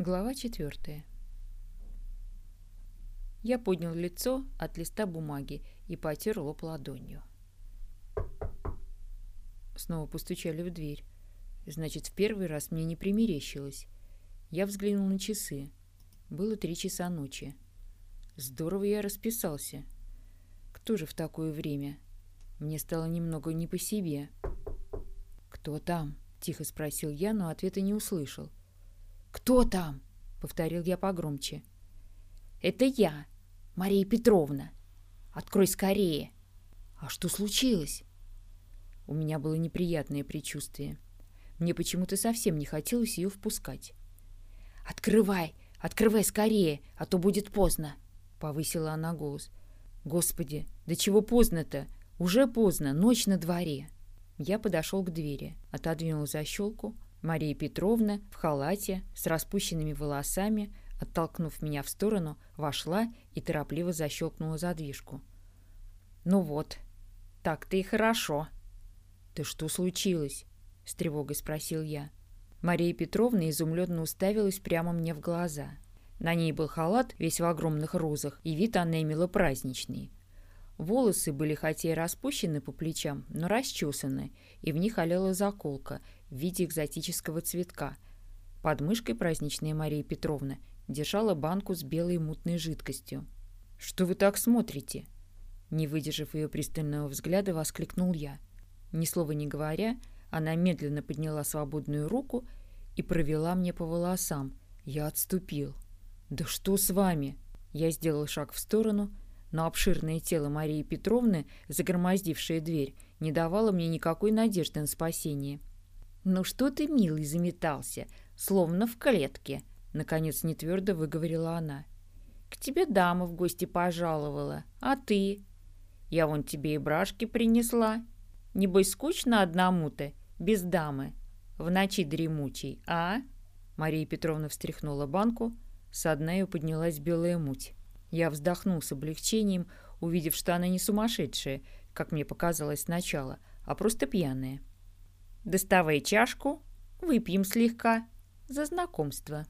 Глава четвертая. Я поднял лицо от листа бумаги и потер лоб ладонью. Снова постучали в дверь. Значит, в первый раз мне не примерещилось. Я взглянул на часы. Было три часа ночи. Здорово я расписался. Кто же в такое время? Мне стало немного не по себе. «Кто там?» — тихо спросил я, но ответа не услышал. — «Кто там?» — повторил я погромче. «Это я, Мария Петровна. Открой скорее!» «А что случилось?» У меня было неприятное предчувствие. Мне почему-то совсем не хотелось ее впускать. «Открывай! Открывай скорее, а то будет поздно!» — повысила она голос. «Господи, да чего поздно-то? Уже поздно, ночь на дворе!» Я подошел к двери, отодвинул защелку, Мария Петровна в халате с распущенными волосами, оттолкнув меня в сторону, вошла и торопливо защелкнула задвижку. «Ну вот, так-то и хорошо». «Да что случилось?» — с тревогой спросил я. Мария Петровна изумленно уставилась прямо мне в глаза. На ней был халат, весь в огромных розах, и вид она имела праздничный. Волосы были хотя и распущены по плечам, но расчесаны, и в них олела заколка в виде экзотического цветка. Под мышкой праздничная Мария Петровна держала банку с белой мутной жидкостью. «Что вы так смотрите?» Не выдержав ее пристального взгляда, воскликнул я. Ни слова не говоря, она медленно подняла свободную руку и провела мне по волосам. Я отступил. «Да что с вами?» Я сделал шаг в сторону, но обширное тело Марии Петровны, загромоздившее дверь, не давало мне никакой надежды на спасение. «Ну что ты, милый, заметался, словно в клетке», — наконец нетвердо выговорила она. «К тебе дама в гости пожаловала, а ты? Я вон тебе и брашки принесла. Небось, скучно одному-то, без дамы, в ночи дремучей, а?» Мария Петровна встряхнула банку, со дна ее поднялась белая муть. Я вздохнул с облегчением, увидев, что она не сумасшедшая, как мне показалось сначала, а просто пьяная. Доставай чашку, выпьем слегка. За знакомство.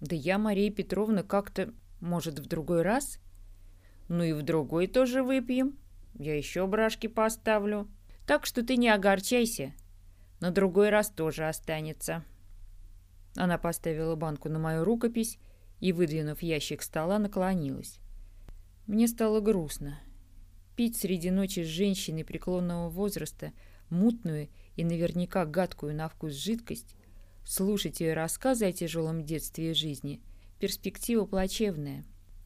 Да я, Мария Петровна, как-то, может, в другой раз? Ну и в другой тоже выпьем. Я еще брашки поставлю. Так что ты не огорчайся. На другой раз тоже останется. Она поставила банку на мою рукопись и, выдвинув ящик стола, наклонилась. Мне стало грустно. Пить среди ночи с женщиной преклонного возраста мутную и наверняка гадкую на вкус жидкость, слушать ее рассказы о тяжелом детстве и жизни – перспектива плачевная.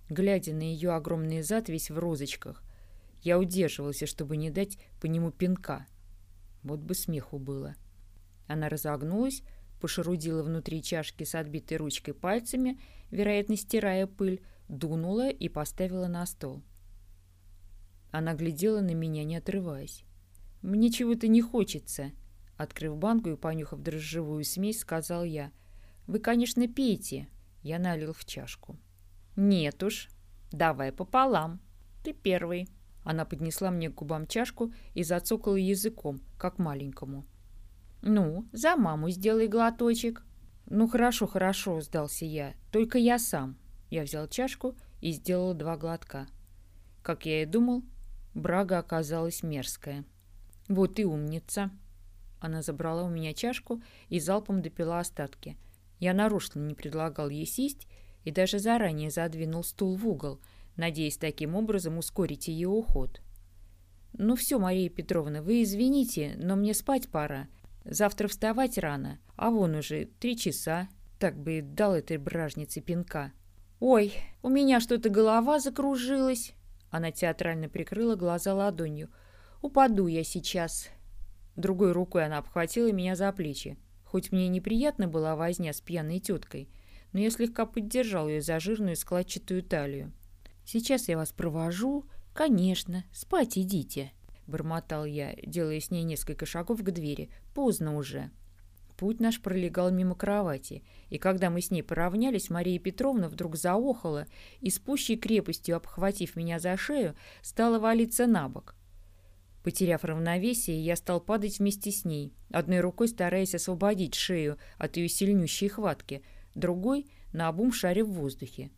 Глядя на ее огромный зад весь в розочках, я удерживался, чтобы не дать по нему пинка. Вот бы смеху было. Она разогнулась, пошарудила внутри чашки с отбитой ручкой пальцами, вероятно, стирая пыль, дунула и поставила на стол. Она глядела на меня, не отрываясь. «Мне чего-то не хочется», — открыв банку и понюхав дрожжевую смесь, сказал я. «Вы, конечно, пейте». Я налил в чашку. «Нет уж, давай пополам. Ты первый». Она поднесла мне к губам чашку и зацокала языком, как маленькому. «Ну, за маму сделай глоточек». «Ну, хорошо, хорошо», — сдался я. «Только я сам». Я взял чашку и сделал два глотка. Как я и думал, брага оказалась мерзкая. «Вот и умница». Она забрала у меня чашку и залпом допила остатки. Я нарочно не предлагал ей сесть и даже заранее задвинул стул в угол, надеясь таким образом ускорить ее уход. «Ну все, Мария Петровна, вы извините, но мне спать пора. Завтра вставать рано, а вон уже три часа. Так бы и дал этой бражнице пинка». «Ой, у меня что-то голова закружилась». Она театрально прикрыла глаза ладонью. Упаду я сейчас. Другой рукой она обхватила меня за плечи. Хоть мне неприятно была возня с пьяной теткой, но я слегка поддержал ее за жирную складчатую талию. «Сейчас я вас провожу. Конечно, спать идите», — бормотал я, делая с ней несколько шагов к двери. «Поздно уже». Путь наш пролегал мимо кровати, и когда мы с ней поравнялись, Мария Петровна вдруг заохала и с пущей крепостью, обхватив меня за шею, стала валиться на бок. Потеряв равновесие, я стал падать вместе с ней, одной рукой стараясь освободить шею от ее сильнющей хватки, другой — на обум шаре в воздухе.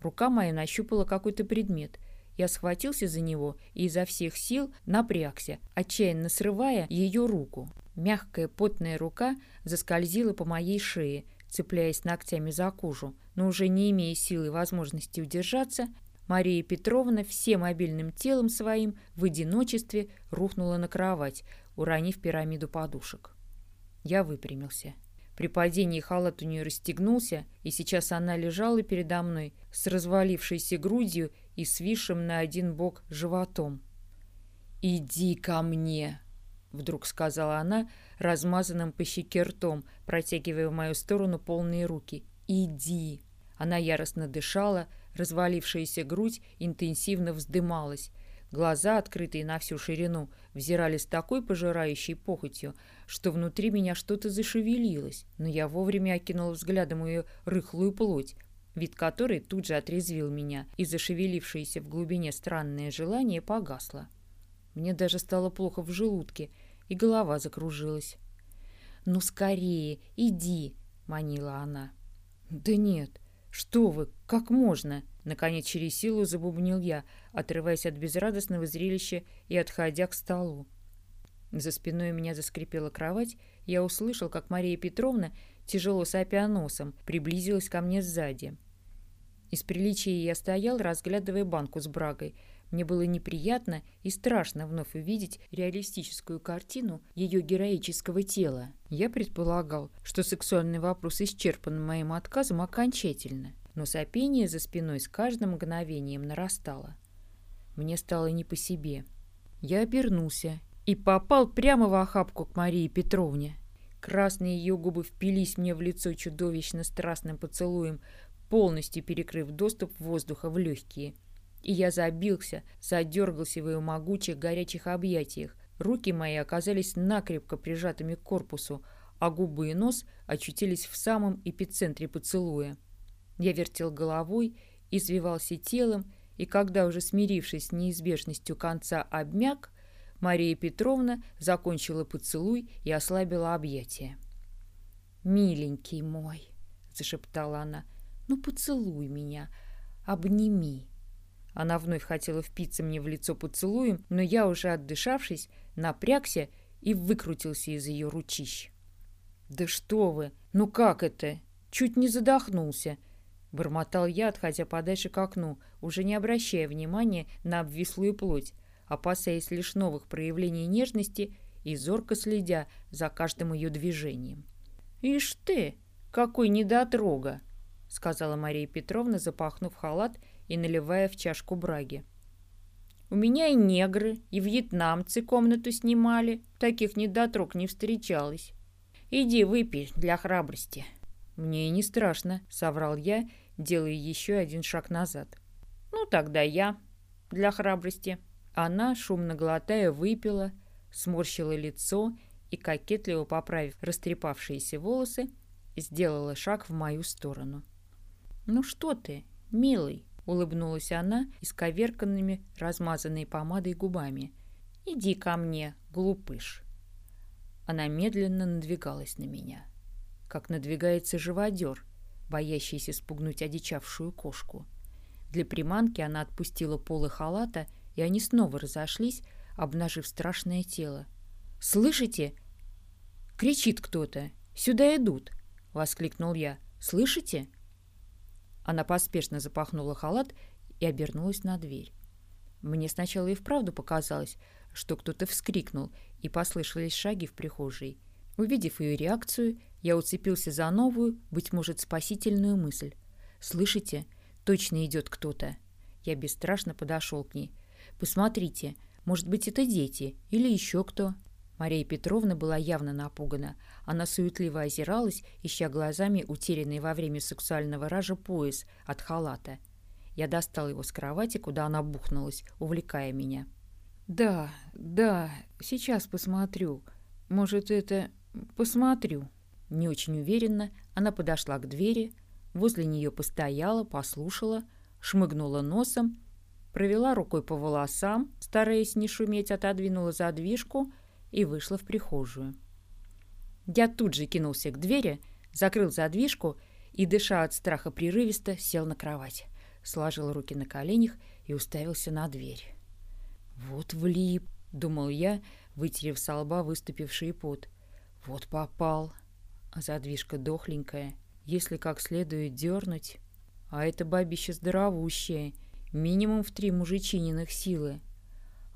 Рука моя нащупала какой-то предмет. Я схватился за него и изо всех сил напрягся, отчаянно срывая ее руку. Мягкая потная рука заскользила по моей шее, цепляясь ногтями за кожу, но уже не имея силы и возможности удержаться, Мария Петровна всем мобильным телом своим в одиночестве рухнула на кровать, уронив пирамиду подушек. Я выпрямился. При падении халат у нее расстегнулся, и сейчас она лежала передо мной с развалившейся грудью и свисшим на один бок животом. «Иди ко мне!» — вдруг сказала она, размазанным по щеке ртом, протягивая в мою сторону полные руки. «Иди!» Она яростно дышала, развалившаяся грудь интенсивно вздымалась. Глаза, открытые на всю ширину, взирали с такой пожирающей похотью, что внутри меня что-то зашевелилось, но я вовремя окинул взглядом ее рыхлую плоть, вид которой тут же отрезвил меня, и зашевелившееся в глубине странное желание погасло. Мне даже стало плохо в желудке, и голова закружилась. «Ну, скорее, иди!» — манила она. «Да нет, что вы, как можно?» Наконец, через силу забубнил я, отрываясь от безрадостного зрелища и отходя к столу. За спиной меня заскрипела кровать, я услышал, как Мария Петровна, тяжело сопя носом, приблизилась ко мне сзади. Из приличия я стоял, разглядывая банку с брагой. Мне было неприятно и страшно вновь увидеть реалистическую картину ее героического тела. Я предполагал, что сексуальный вопрос исчерпан моим отказом окончательно, но сопение за спиной с каждым мгновением нарастало. Мне стало не по себе. Я обернулся и попал прямо в охапку к Марии Петровне. Красные ее губы впились мне в лицо чудовищно страстным поцелуем, полностью перекрыв доступ воздуха в легкие. И я забился, задергался в ее могучих горячих объятиях. Руки мои оказались накрепко прижатыми к корпусу, а губы и нос очутились в самом эпицентре поцелуя. Я вертел головой, извивался телом, и когда уже смирившись с неизбежностью конца обмяк, Мария Петровна закончила поцелуй и ослабила объятия. «Миленький мой», — зашептала она, — «ну поцелуй меня, обними». Она вновь хотела впиться мне в лицо поцелуем, но я, уже отдышавшись, напрягся и выкрутился из ее ручищ. «Да что вы! Ну как это? Чуть не задохнулся!» Бормотал я, отходя подальше к окну, уже не обращая внимания на обвислую плоть, опасаясь лишь новых проявлений нежности и зорко следя за каждым ее движением. «Ишь ты, какой недотрога!» — сказала Мария Петровна, запахнув халат и наливая в чашку браги. «У меня и негры, и вьетнамцы комнату снимали. Таких недотрог не встречалось. Иди выпей для храбрости». «Мне и не страшно», — соврал я, делая еще один шаг назад. «Ну, тогда я для храбрости». Она, шумно глотая, выпила, сморщила лицо и, кокетливо поправив растрепавшиеся волосы, сделала шаг в мою сторону. «Ну что ты, милый?» — улыбнулась она исковерканными, размазанной помадой губами. «Иди ко мне, глупыш!» Она медленно надвигалась на меня, как надвигается живодер, боящийся спугнуть одичавшую кошку. Для приманки она отпустила полы халата — и они снова разошлись, обнажив страшное тело. «Слышите?» — кричит кто-то. «Сюда идут!» — воскликнул я. «Слышите?» Она поспешно запахнула халат и обернулась на дверь. Мне сначала и вправду показалось, что кто-то вскрикнул, и послышались шаги в прихожей. Увидев ее реакцию, я уцепился за новую, быть может, спасительную мысль. «Слышите? Точно идет кто-то!» Я бесстрашно подошел к ней. Посмотрите, может быть, это дети или еще кто?» Мария Петровна была явно напугана. Она суетливо озиралась, ища глазами утерянный во время сексуального ража пояс от халата. Я достал его с кровати, куда она бухнулась, увлекая меня. «Да, да, сейчас посмотрю. Может, это... посмотрю». Не очень уверенно она подошла к двери, возле нее постояла, послушала, шмыгнула носом провела рукой по волосам, стараясь не шуметь, отодвинула задвижку и вышла в прихожую. Я тут же кинулся к двери, закрыл задвижку и, дыша от страха прерывисто, сел на кровать, сложил руки на коленях и уставился на дверь. «Вот влип», — думал я, вытерев со лба выступивший пот. «Вот попал. А задвижка дохленькая. Если как следует дернуть... А это бабище здоровущее, минимум в три мужичининых силы.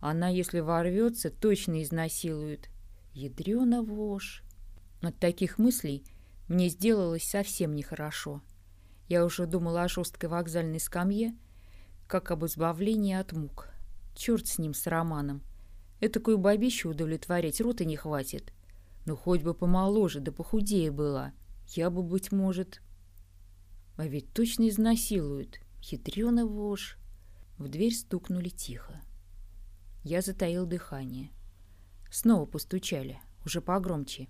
Она, если ворвется, точно изнасилует. Ядрена вошь. От таких мыслей мне сделалось совсем нехорошо. Я уже думала о жесткой вокзальной скамье, как об избавлении от мук. Черт с ним, с Романом. Этакую бабищу удовлетворять рота не хватит. Ну, хоть бы помоложе, да похудее была. Я бы, быть может... А ведь точно изнасилуют. Хитрёна вошь. В дверь стукнули тихо. Я затаил дыхание. Снова постучали, уже погромче.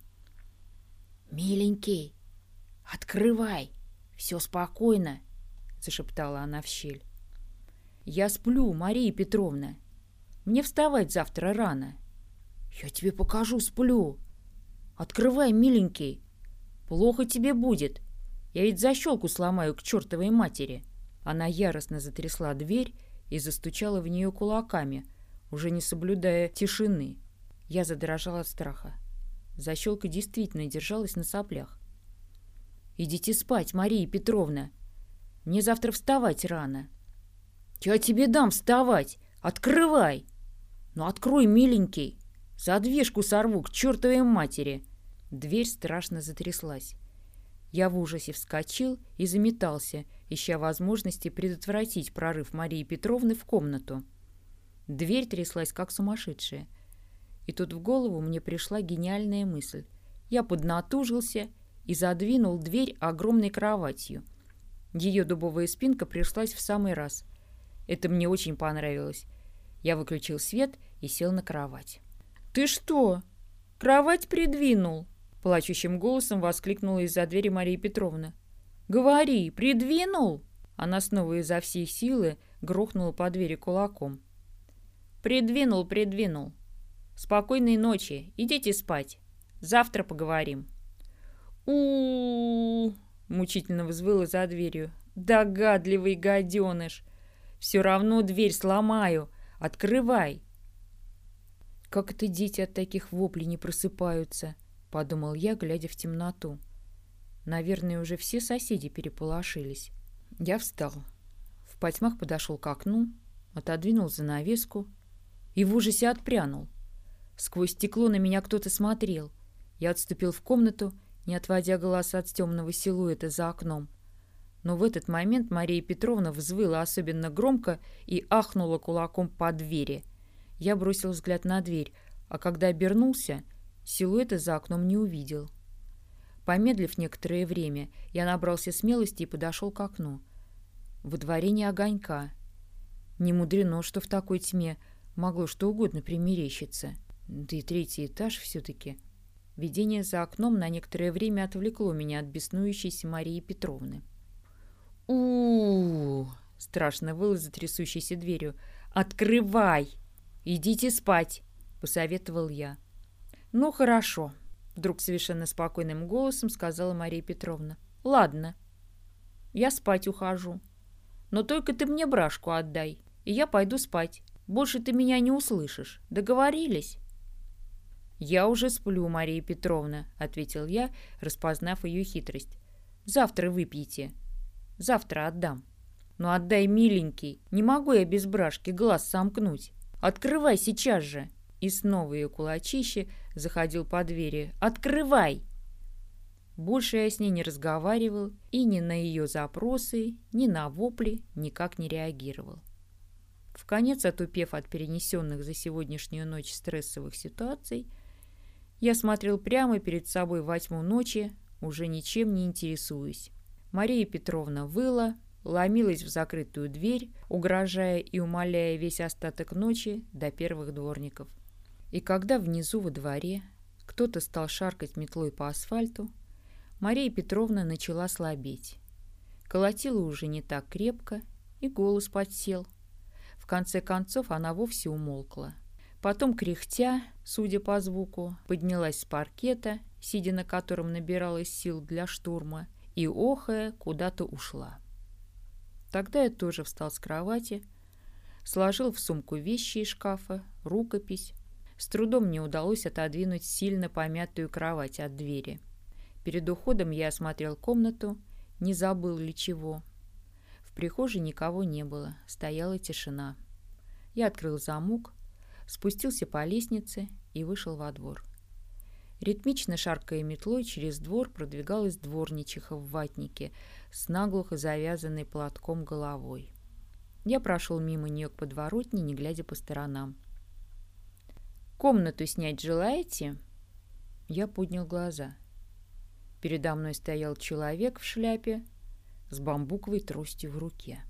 «Миленький, открывай! Все спокойно!» — зашептала она в щель. «Я сплю, Мария Петровна. Мне вставать завтра рано». «Я тебе покажу, сплю!» «Открывай, миленький! Плохо тебе будет! Я ведь защелку сломаю к чертовой матери!» Она яростно затрясла дверь и застучала в нее кулаками, уже не соблюдая тишины. Я задрожала от страха. Защелка действительно держалась на соплях. «Идите спать, Мария Петровна! Мне завтра вставать рано!» «Я тебе дам вставать! Открывай!» «Ну открой, миленький! Задвижку сорву к чертовой матери!» Дверь страшно затряслась. Я в ужасе вскочил и заметался, ища возможности предотвратить прорыв Марии Петровны в комнату. Дверь тряслась, как сумасшедшая. И тут в голову мне пришла гениальная мысль. Я поднатужился и задвинул дверь огромной кроватью. Ее дубовая спинка пришлась в самый раз. Это мне очень понравилось. Я выключил свет и сел на кровать. «Ты что, кровать придвинул?» Плачущим голосом воскликнула из-за двери Мария Петровна. «Говори, придвинул?» Она снова изо всей силы грохнула по двери кулаком. «Придвинул, придвинул. Спокойной ночи, идите спать. Завтра поговорим». у, мучительно взвыла за дверью. «Догадливый гаденыш! Все равно дверь сломаю. Открывай!» «Как это дети от таких воплей не просыпаются?» — подумал я, глядя в темноту. Наверное, уже все соседи переполошились. Я встал. В потьмах подошел к окну, отодвинул занавеску и в ужасе отпрянул. Сквозь стекло на меня кто-то смотрел. Я отступил в комнату, не отводя глаз от темного силуэта за окном. Но в этот момент Мария Петровна взвыла особенно громко и ахнула кулаком по двери. Я бросил взгляд на дверь, а когда обернулся — Силуэта за окном не увидел. Помедлив некоторое время, я набрался смелости и подошел к окну. Во дворе не огонька. Не мудрено, что в такой тьме могло что угодно примерещиться. Да и третий этаж все-таки. Видение за окном на некоторое время отвлекло меня от беснующейся Марии Петровны. у у, -у страшно выл за трясущейся дверью. «Открывай! Идите спать!» — посоветовал я. «Ну, хорошо», — вдруг совершенно спокойным голосом сказала Мария Петровна. «Ладно, я спать ухожу. Но только ты мне брашку отдай, и я пойду спать. Больше ты меня не услышишь. Договорились?» «Я уже сплю, Мария Петровна», — ответил я, распознав ее хитрость. «Завтра выпьете. Завтра отдам». «Ну отдай, миленький, не могу я без брашки глаз сомкнуть. Открывай сейчас же!» И снова ее кулачище заходил по двери. «Открывай!» Больше я с ней не разговаривал и ни на ее запросы, ни на вопли никак не реагировал. В конец отупев от перенесенных за сегодняшнюю ночь стрессовых ситуаций, я смотрел прямо перед собой во тьму ночи, уже ничем не интересуясь. Мария Петровна выла, ломилась в закрытую дверь, угрожая и умоляя весь остаток ночи до первых дворников. И когда внизу во дворе кто-то стал шаркать метлой по асфальту, Мария Петровна начала слабеть. Колотила уже не так крепко, и голос подсел. В конце концов она вовсе умолкла. Потом, кряхтя, судя по звуку, поднялась с паркета, сидя на котором набиралась сил для штурма, и, охая, куда-то ушла. Тогда я тоже встал с кровати, сложил в сумку вещи из шкафа, рукопись. С трудом мне удалось отодвинуть сильно помятую кровать от двери. Перед уходом я осмотрел комнату, не забыл ли чего. В прихожей никого не было, стояла тишина. Я открыл замок, спустился по лестнице и вышел во двор. Ритмично шаркая метлой через двор продвигалась дворничиха в ватнике с наглухо завязанной платком головой. Я прошел мимо нее к подворотне, не глядя по сторонам. «Комнату снять желаете?» Я поднял глаза. Передо мной стоял человек в шляпе с бамбуковой тростью в руке.